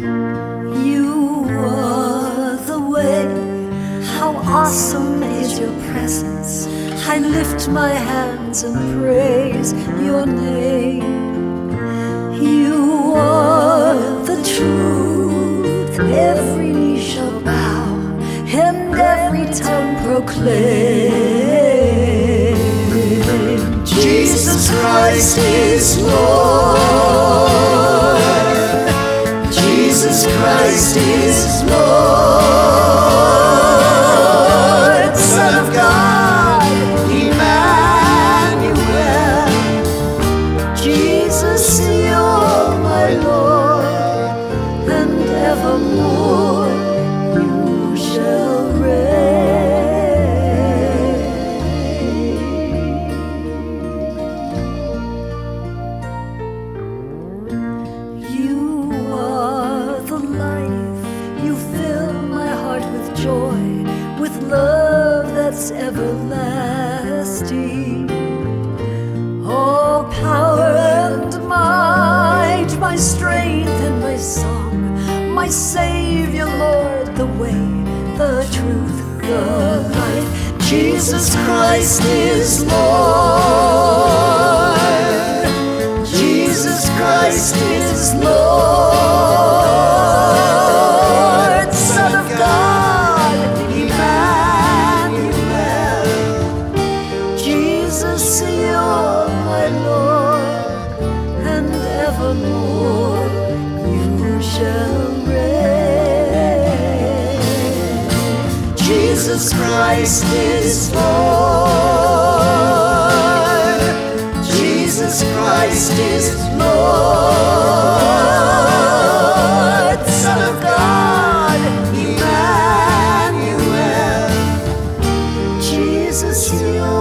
You are the way. How awesome is your presence. I lift my hands and praise your name. You are the truth. Every knee shall bow and every tongue proclaim. Jesus Christ is Lord. Jesus Christ is Lord. Joy, with love that's everlasting. All power and might, my strength and my song, my Savior, Lord, the way, the truth, the life. Jesus Christ is Lord. Jesus Christ is Lord. Jesus, you're my Lord, and evermore you shall reign. Jesus Christ is Lord. Jesus Christ is Lord, Son of God, Emmanuel. Jesus, you're